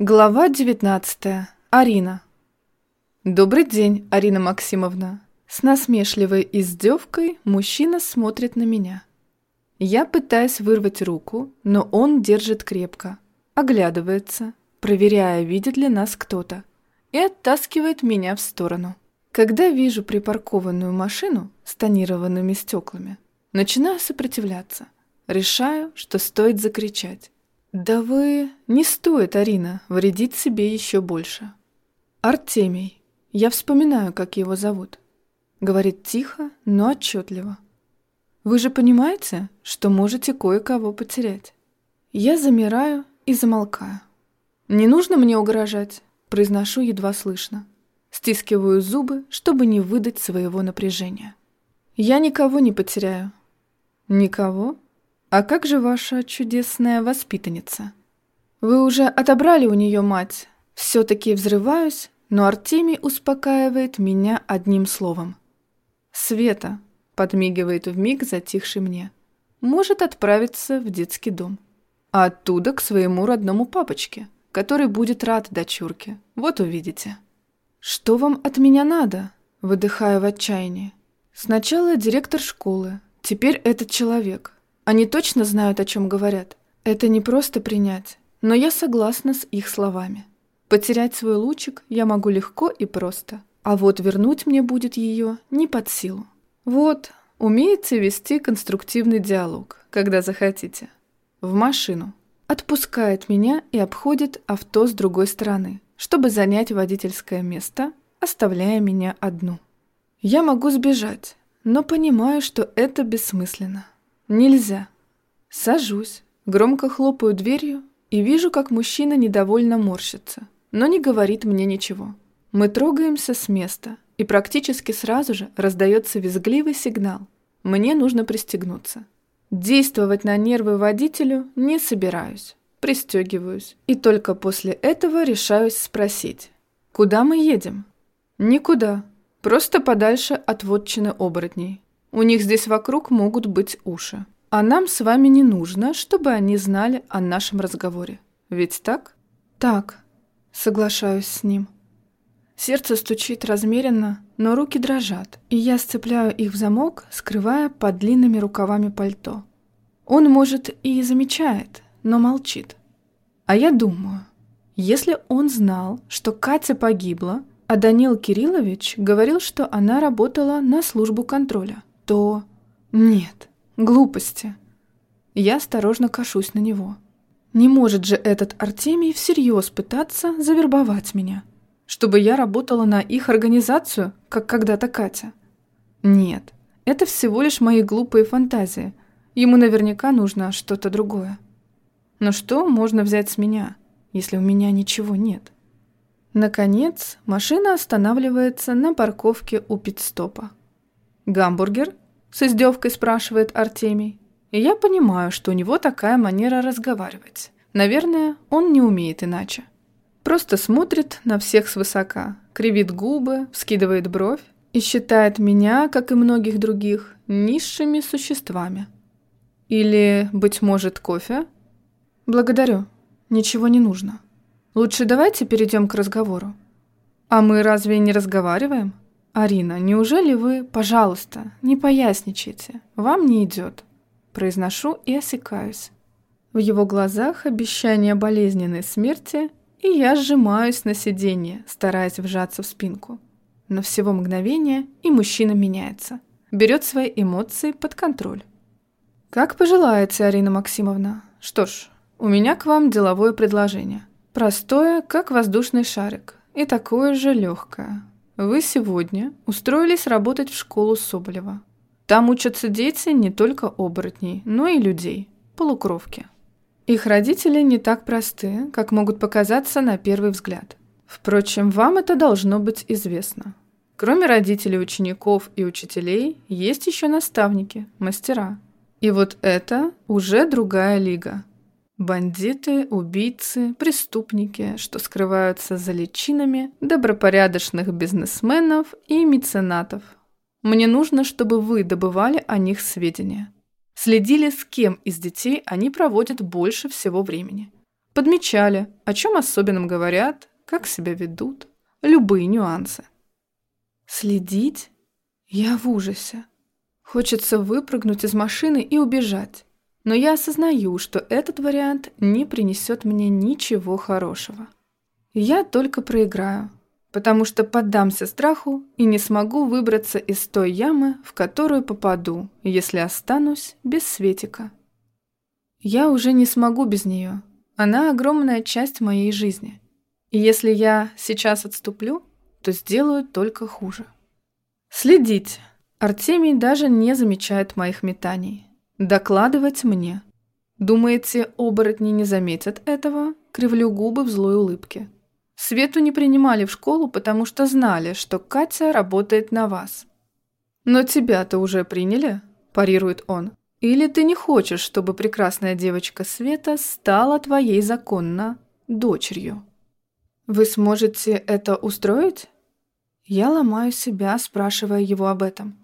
Глава 19. Арина. Добрый день, Арина Максимовна. С насмешливой издевкой мужчина смотрит на меня. Я пытаюсь вырвать руку, но он держит крепко, оглядывается, проверяя, видит ли нас кто-то, и оттаскивает меня в сторону. Когда вижу припаркованную машину с тонированными стеклами, начинаю сопротивляться. Решаю, что стоит закричать. «Да вы... не стоит, Арина, вредить себе еще больше». «Артемий. Я вспоминаю, как его зовут». Говорит тихо, но отчетливо. «Вы же понимаете, что можете кое-кого потерять?» Я замираю и замолкаю. «Не нужно мне угрожать», — произношу едва слышно. Стискиваю зубы, чтобы не выдать своего напряжения. «Я никого не потеряю». «Никого?» «А как же ваша чудесная воспитанница?» «Вы уже отобрали у нее мать. Все-таки взрываюсь, но Артемий успокаивает меня одним словом. «Света», — подмигивает вмиг затихший мне, «может отправиться в детский дом. А оттуда к своему родному папочке, который будет рад дочурке. Вот увидите». «Что вам от меня надо?» — выдыхаю в отчаянии. «Сначала директор школы, теперь этот человек». Они точно знают, о чем говорят. Это не просто принять, но я согласна с их словами. Потерять свой лучик я могу легко и просто, а вот вернуть мне будет ее не под силу. Вот, умеете вести конструктивный диалог, когда захотите. В машину. Отпускает меня и обходит авто с другой стороны, чтобы занять водительское место, оставляя меня одну. Я могу сбежать, но понимаю, что это бессмысленно. Нельзя. Сажусь, громко хлопаю дверью и вижу, как мужчина недовольно морщится, но не говорит мне ничего. Мы трогаемся с места, и практически сразу же раздается визгливый сигнал. Мне нужно пристегнуться. Действовать на нервы водителю не собираюсь. Пристегиваюсь. И только после этого решаюсь спросить. Куда мы едем? Никуда. Просто подальше от вотчины оборотней. У них здесь вокруг могут быть уши. А нам с вами не нужно, чтобы они знали о нашем разговоре. Ведь так? Так, соглашаюсь с ним. Сердце стучит размеренно, но руки дрожат, и я сцепляю их в замок, скрывая под длинными рукавами пальто. Он, может, и замечает, но молчит. А я думаю, если он знал, что Катя погибла, а Данил Кириллович говорил, что она работала на службу контроля, то... Нет, глупости. Я осторожно кашусь на него. Не может же этот Артемий всерьез пытаться завербовать меня, чтобы я работала на их организацию, как когда-то Катя. Нет, это всего лишь мои глупые фантазии. Ему наверняка нужно что-то другое. Но что можно взять с меня, если у меня ничего нет? Наконец, машина останавливается на парковке у пидстопа. «Гамбургер?» – с издевкой спрашивает Артемий. И я понимаю, что у него такая манера разговаривать. Наверное, он не умеет иначе. Просто смотрит на всех свысока, кривит губы, вскидывает бровь и считает меня, как и многих других, низшими существами. Или, быть может, кофе? Благодарю. Ничего не нужно. Лучше давайте перейдем к разговору. А мы разве не разговариваем? «Арина, неужели вы, пожалуйста, не поясничайте? Вам не идет?» Произношу и осекаюсь. В его глазах обещание болезненной смерти, и я сжимаюсь на сиденье, стараясь вжаться в спинку. Но всего мгновение, и мужчина меняется. Берет свои эмоции под контроль. «Как пожелаете, Арина Максимовна. Что ж, у меня к вам деловое предложение. Простое, как воздушный шарик, и такое же легкое. Вы сегодня устроились работать в школу Соболева. Там учатся дети не только оборотней, но и людей, полукровки. Их родители не так просты, как могут показаться на первый взгляд. Впрочем, вам это должно быть известно. Кроме родителей учеников и учителей, есть еще наставники, мастера. И вот это уже другая лига. Бандиты, убийцы, преступники, что скрываются за личинами добропорядочных бизнесменов и меценатов. Мне нужно, чтобы вы добывали о них сведения. Следили, с кем из детей они проводят больше всего времени. Подмечали, о чем особенном говорят, как себя ведут, любые нюансы. Следить? Я в ужасе. Хочется выпрыгнуть из машины и убежать. Но я осознаю, что этот вариант не принесет мне ничего хорошего. Я только проиграю, потому что поддамся страху и не смогу выбраться из той ямы, в которую попаду, если останусь без Светика. Я уже не смогу без нее. Она огромная часть моей жизни. И если я сейчас отступлю, то сделаю только хуже. Следить. Артемий даже не замечает моих метаний. Докладывать мне. Думаете, оборотни не заметят этого? Кривлю губы в злой улыбке. Свету не принимали в школу, потому что знали, что Катя работает на вас. «Но тебя-то уже приняли?» – парирует он. «Или ты не хочешь, чтобы прекрасная девочка Света стала твоей законно дочерью?» «Вы сможете это устроить?» Я ломаю себя, спрашивая его об этом.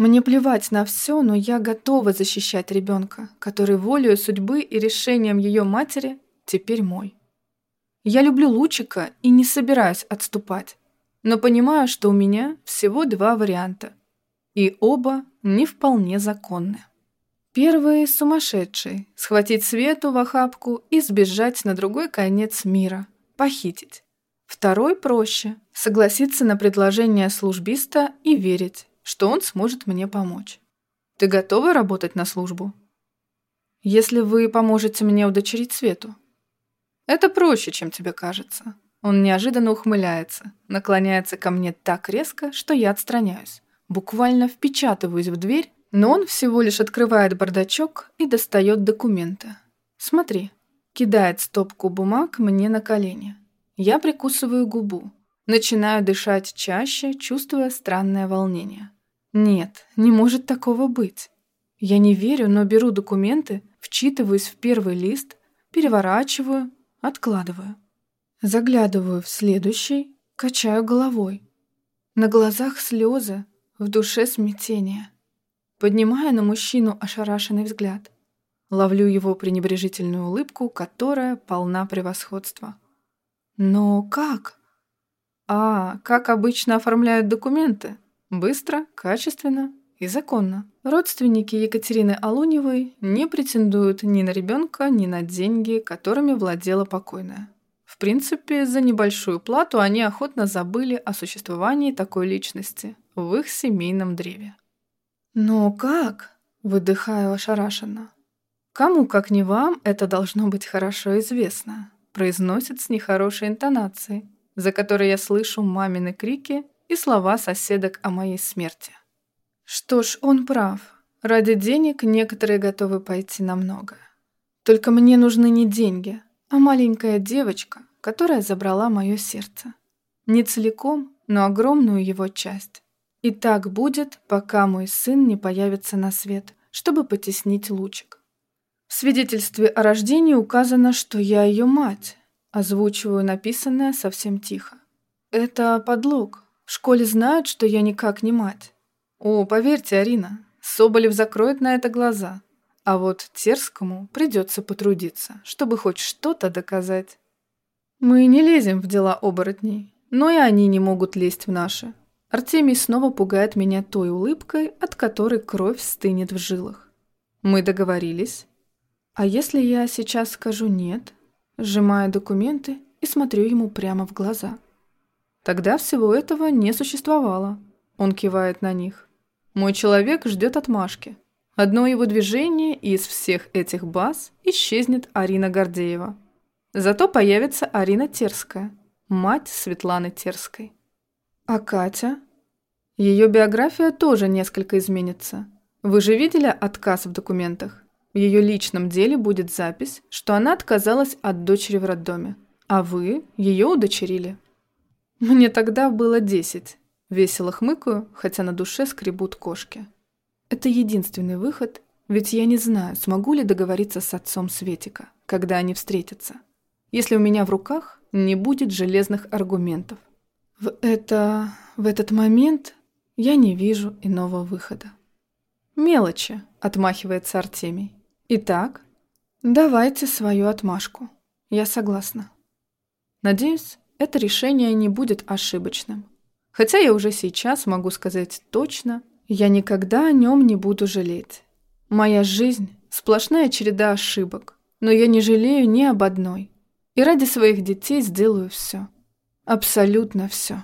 Мне плевать на все, но я готова защищать ребенка, который волею судьбы и решением ее матери теперь мой. Я люблю Лучика и не собираюсь отступать, но понимаю, что у меня всего два варианта, и оба не вполне законны. Первый – сумасшедший, схватить Свету в охапку и сбежать на другой конец мира, похитить. Второй проще – согласиться на предложение службиста и верить, что он сможет мне помочь. Ты готова работать на службу? Если вы поможете мне удочерить Свету, это проще, чем тебе кажется. Он неожиданно ухмыляется, наклоняется ко мне так резко, что я отстраняюсь. Буквально впечатываюсь в дверь, но он всего лишь открывает бардачок и достает документы. Смотри, кидает стопку бумаг мне на колени. Я прикусываю губу. Начинаю дышать чаще, чувствуя странное волнение. Нет, не может такого быть. Я не верю, но беру документы, вчитываюсь в первый лист, переворачиваю, Откладываю. Заглядываю в следующий, качаю головой. На глазах слезы, в душе смятение. Поднимаю на мужчину ошарашенный взгляд. Ловлю его пренебрежительную улыбку, которая полна превосходства. Но как? А, как обычно оформляют документы? Быстро, качественно и законно. Родственники Екатерины Алуневой не претендуют ни на ребенка, ни на деньги, которыми владела покойная. В принципе, за небольшую плату они охотно забыли о существовании такой личности в их семейном древе. «Но как?» – выдыхаю ошарашенно. «Кому, как не вам, это должно быть хорошо известно», – произносит с нехорошей интонацией, за которой я слышу мамины крики и слова соседок о моей смерти. Что ж, он прав. Ради денег некоторые готовы пойти на многое. Только мне нужны не деньги, а маленькая девочка, которая забрала мое сердце. Не целиком, но огромную его часть. И так будет, пока мой сын не появится на свет, чтобы потеснить лучик. В свидетельстве о рождении указано, что я ее мать. Озвучиваю написанное совсем тихо. Это подлог. В школе знают, что я никак не мать. О, поверьте, Арина, Соболев закроет на это глаза. А вот Терскому придется потрудиться, чтобы хоть что-то доказать. Мы не лезем в дела оборотней, но и они не могут лезть в наши. Артемий снова пугает меня той улыбкой, от которой кровь стынет в жилах. Мы договорились. А если я сейчас скажу «нет», сжимаю документы и смотрю ему прямо в глаза? Тогда всего этого не существовало. Он кивает на них. Мой человек ждет отмашки. Одно его движение, из всех этих баз исчезнет Арина Гордеева. Зато появится Арина Терская, мать Светланы Терской. А Катя? Ее биография тоже несколько изменится. Вы же видели отказ в документах? В ее личном деле будет запись, что она отказалась от дочери в роддоме, а вы ее удочерили. Мне тогда было десять, Весело хмыкаю, хотя на душе скребут кошки. Это единственный выход, ведь я не знаю, смогу ли договориться с отцом Светика, когда они встретятся, если у меня в руках не будет железных аргументов. В это... в этот момент я не вижу иного выхода. «Мелочи», — отмахивается Артемий. «Итак, давайте свою отмашку». Я согласна. Надеюсь, это решение не будет ошибочным. Хотя я уже сейчас могу сказать точно, я никогда о нем не буду жалеть. Моя жизнь – сплошная череда ошибок, но я не жалею ни об одной. И ради своих детей сделаю все. Абсолютно все.